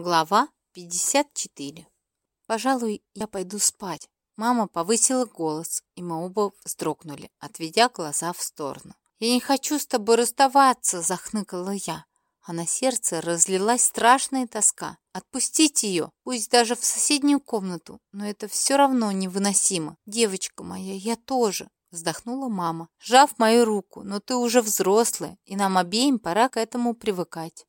Глава 54. «Пожалуй, я пойду спать». Мама повысила голос, и мы оба вздрогнули, отведя глаза в сторону. «Я не хочу с тобой расставаться», — захныкала я. А на сердце разлилась страшная тоска. Отпустить ее, пусть даже в соседнюю комнату, но это все равно невыносимо. Девочка моя, я тоже. Вздохнула мама, сжав мою руку, но ты уже взрослая, и нам обеим пора к этому привыкать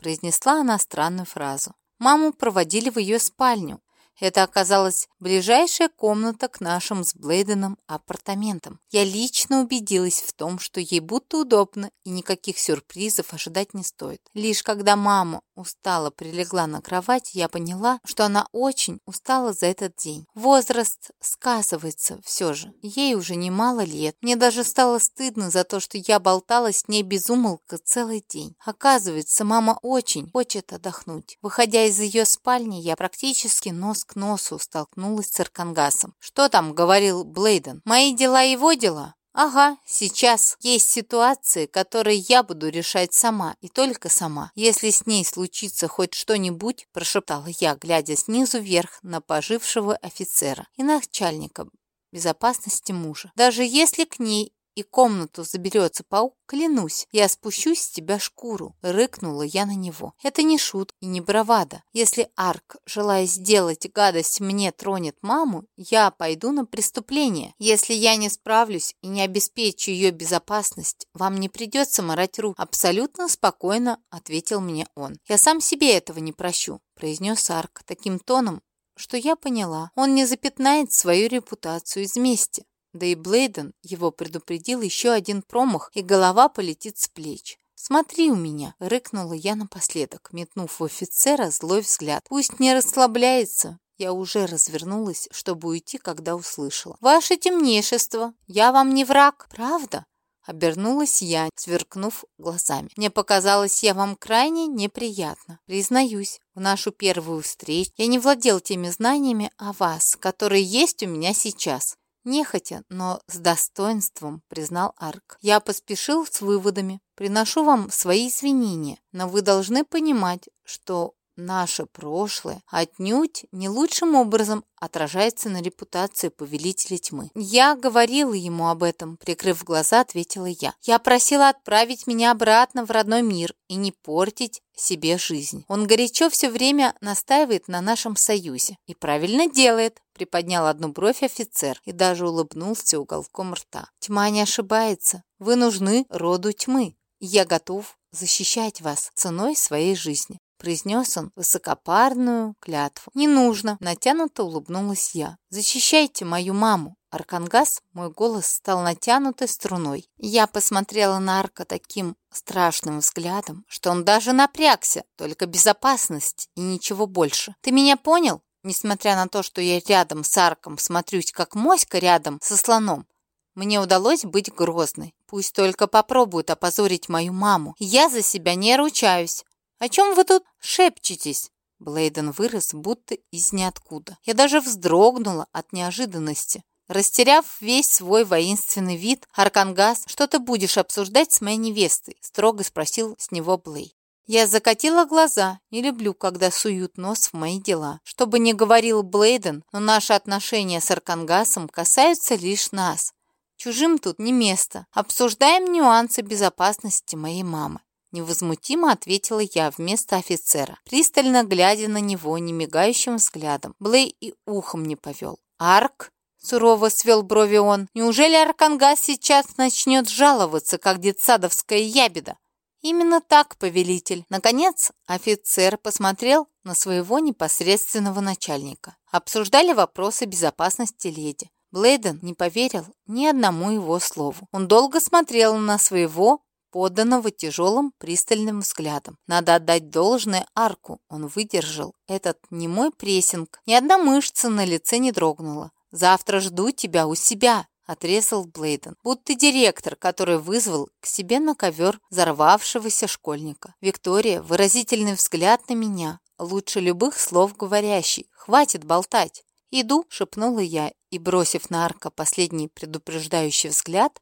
произнесла она странную фразу. Маму проводили в ее спальню, это оказалась ближайшая комната к нашим с Блейденом апартаментам. Я лично убедилась в том, что ей будто удобно и никаких сюрпризов ожидать не стоит. Лишь когда мама устала прилегла на кровать, я поняла, что она очень устала за этот день. Возраст сказывается все же. Ей уже немало лет. Мне даже стало стыдно за то, что я болтала с ней без умолка целый день. Оказывается, мама очень хочет отдохнуть. Выходя из ее спальни, я практически нос к носу столкнулась с Аркангасом. «Что там?» — говорил Блейден. «Мои дела его дела?» «Ага, сейчас. Есть ситуации, которые я буду решать сама, и только сама. Если с ней случится хоть что-нибудь, прошептала я, глядя снизу вверх на пожившего офицера и начальника безопасности мужа. Даже если к ней и комнату заберется паук, клянусь, я спущусь с тебя шкуру», — рыкнула я на него. «Это не шут и не бравада. Если Арк, желая сделать гадость мне, тронет маму, я пойду на преступление. Если я не справлюсь и не обеспечу ее безопасность, вам не придется морать рук». Абсолютно спокойно ответил мне он. «Я сам себе этого не прощу», — произнес Арк таким тоном, что я поняла, он не запятнает свою репутацию из мести. Да и Блейден его предупредил еще один промах, и голова полетит с плеч. «Смотри у меня!» — рыкнула я напоследок, метнув в офицера злой взгляд. «Пусть не расслабляется!» Я уже развернулась, чтобы уйти, когда услышала. «Ваше темнейшество! Я вам не враг, правда?» Обернулась я, сверкнув глазами. Мне показалось, я вам крайне неприятно. Признаюсь, в нашу первую встречу я не владел теми знаниями о вас, которые есть у меня сейчас. Нехотя, но с достоинством признал Арк. Я поспешил с выводами. Приношу вам свои извинения, но вы должны понимать, что наше прошлое отнюдь не лучшим образом отражается на репутации повелителя тьмы. Я говорила ему об этом, прикрыв глаза, ответила я. Я просила отправить меня обратно в родной мир и не портить себе жизнь. Он горячо все время настаивает на нашем союзе. И правильно делает, приподнял одну бровь офицер и даже улыбнулся уголком рта. Тьма не ошибается. Вы нужны роду тьмы. Я готов защищать вас ценой своей жизни произнес он высокопарную клятву. «Не нужно!» — натянуто улыбнулась я. «Защищайте мою маму!» Аркангас, мой голос стал натянутой струной. Я посмотрела на Арка таким страшным взглядом, что он даже напрягся, только безопасность и ничего больше. «Ты меня понял?» Несмотря на то, что я рядом с Арком смотрюсь, как моська рядом со слоном, мне удалось быть грозной. Пусть только попробуют опозорить мою маму. Я за себя не ручаюсь. «О чем вы тут шепчетесь?» Блейден вырос будто из ниоткуда. Я даже вздрогнула от неожиданности. Растеряв весь свой воинственный вид, Аркангас, что ты будешь обсуждать с моей невестой?» строго спросил с него Блей. Я закатила глаза, не люблю, когда суют нос в мои дела. Что бы ни говорил Блейден, но наши отношения с Аркангасом касаются лишь нас. Чужим тут не место. Обсуждаем нюансы безопасности моей мамы. Невозмутимо ответила я вместо офицера, пристально глядя на него немигающим взглядом. Блей и ухом не повел. «Арк?» — сурово свел брови он. «Неужели Аркангас сейчас начнет жаловаться, как детсадовская ябеда?» «Именно так, повелитель». Наконец, офицер посмотрел на своего непосредственного начальника. Обсуждали вопросы безопасности леди. Блейден не поверил ни одному его слову. Он долго смотрел на своего подданного тяжелым пристальным взглядом. Надо отдать должное арку. Он выдержал этот немой прессинг. Ни одна мышца на лице не дрогнула. «Завтра жду тебя у себя», — отрезал Блейден. «Будто директор, который вызвал к себе на ковер взорвавшегося школьника. Виктория, выразительный взгляд на меня. Лучше любых слов говорящий. Хватит болтать». «Иду», — шепнула я, и, бросив на арка последний предупреждающий взгляд,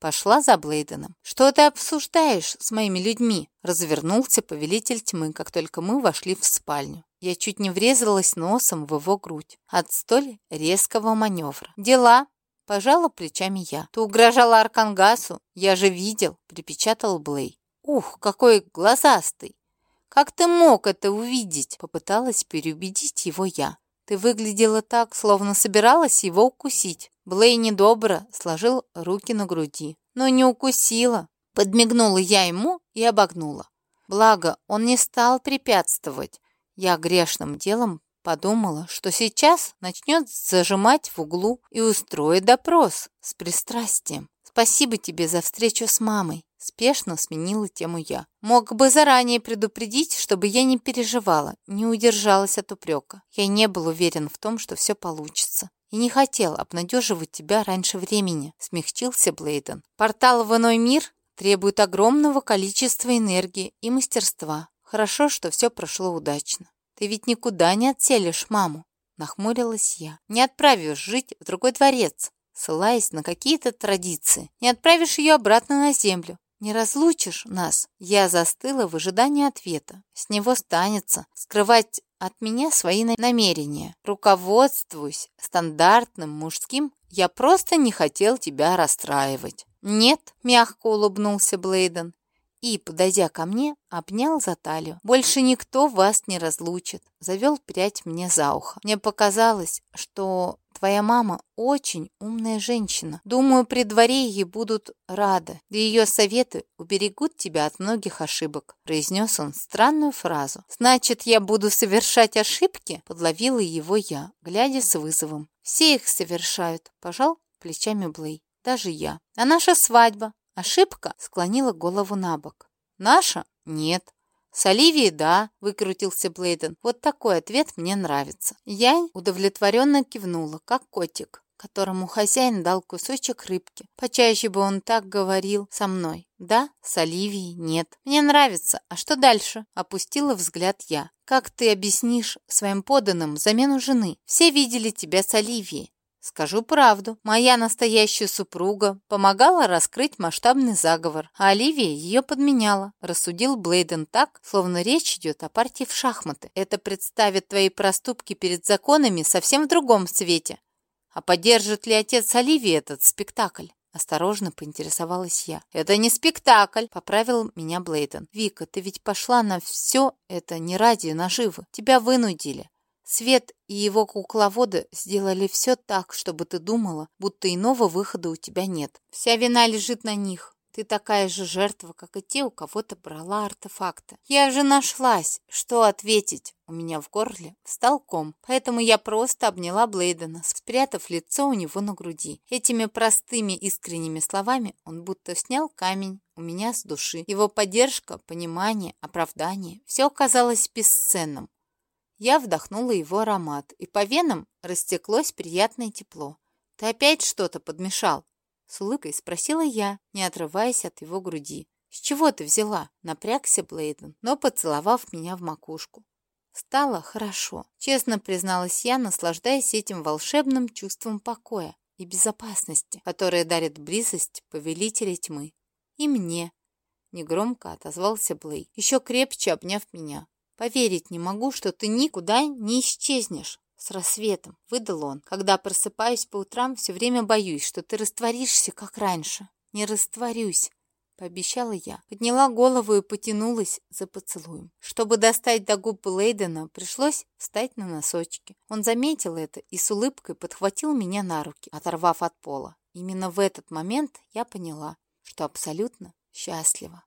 пошла за Блейденом. «Что ты обсуждаешь с моими людьми?» Развернулся повелитель тьмы, как только мы вошли в спальню. Я чуть не врезалась носом в его грудь от столь резкого маневра. «Дела?» – пожала плечами я. «Ты угрожала Аркангасу? Я же видел!» – припечатал Блей. «Ух, какой глазастый! Как ты мог это увидеть?» – попыталась переубедить его я. «Ты выглядела так, словно собиралась его укусить». Блей недобро сложил руки на груди. «Но не укусила». Подмигнула я ему и обогнула. Благо, он не стал препятствовать. Я грешным делом подумала, что сейчас начнет зажимать в углу и устроит допрос с пристрастием. «Спасибо тебе за встречу с мамой», — спешно сменила тему я. «Мог бы заранее предупредить, чтобы я не переживала, не удержалась от упрека. Я не был уверен в том, что все получится. И не хотел обнадеживать тебя раньше времени», — смягчился Блейден. «Портал в иной мир требует огромного количества энергии и мастерства. Хорошо, что все прошло удачно. Ты ведь никуда не отселишь маму», — нахмурилась я. «Не отправишь жить в другой дворец ссылаясь на какие-то традиции. Не отправишь ее обратно на землю. Не разлучишь нас. Я застыла в ожидании ответа. С него станется скрывать от меня свои намерения. Руководствуюсь стандартным мужским «я просто не хотел тебя расстраивать». «Нет», — мягко улыбнулся Блейден и, подойдя ко мне, обнял за талию. «Больше никто вас не разлучит», — завел прядь мне за ухо. Мне показалось, что Твоя мама очень умная женщина. Думаю, при дворе ей будут рады. Да ее советы уберегут тебя от многих ошибок», — произнес он странную фразу. «Значит, я буду совершать ошибки?» — подловила его я, глядя с вызовом. «Все их совершают», — пожал плечами Блей. «Даже я. А наша свадьба? Ошибка?» — склонила голову на бок. «Наша? Нет. «С Оливией, да», — выкрутился Блейден. «Вот такой ответ мне нравится». Я удовлетворенно кивнула, как котик, которому хозяин дал кусочек рыбки. Почаще бы он так говорил со мной. «Да, с Оливией нет». «Мне нравится. А что дальше?» — опустила взгляд я. «Как ты объяснишь своим подданным замену жены? Все видели тебя с Оливией. Скажу правду, моя настоящая супруга помогала раскрыть масштабный заговор, а Оливия ее подменяла. Рассудил Блейден так, словно речь идет о партии в шахматы. Это представит твои проступки перед законами совсем в другом свете. А поддержит ли отец Оливии этот спектакль? Осторожно поинтересовалась я. «Это не спектакль», — поправил меня Блейден. «Вика, ты ведь пошла на все это не ради наживы. Тебя вынудили. Свет и его кукловоды сделали все так, чтобы ты думала, будто иного выхода у тебя нет. Вся вина лежит на них. Ты такая же жертва, как и те, у кого то брала артефакты. Я же нашлась, что ответить. У меня в горле встал ком, поэтому я просто обняла Блейдена, спрятав лицо у него на груди. Этими простыми искренними словами он будто снял камень у меня с души. Его поддержка, понимание, оправдание – все оказалось бесценным. Я вдохнула его аромат, и по венам растеклось приятное тепло. «Ты опять что-то подмешал?» С улыбкой спросила я, не отрываясь от его груди. «С чего ты взяла?» Напрягся Блейден, но поцеловав меня в макушку. Стало хорошо. Честно призналась я, наслаждаясь этим волшебным чувством покоя и безопасности, которое дарит близость повелителя тьмы. И мне. Негромко отозвался Блей, еще крепче обняв меня. Поверить не могу, что ты никуда не исчезнешь с рассветом, выдал он. Когда просыпаюсь по утрам, все время боюсь, что ты растворишься, как раньше. Не растворюсь, пообещала я. Подняла голову и потянулась за поцелуем. Чтобы достать до губ Лейдена, пришлось встать на носочки. Он заметил это и с улыбкой подхватил меня на руки, оторвав от пола. Именно в этот момент я поняла, что абсолютно счастлива.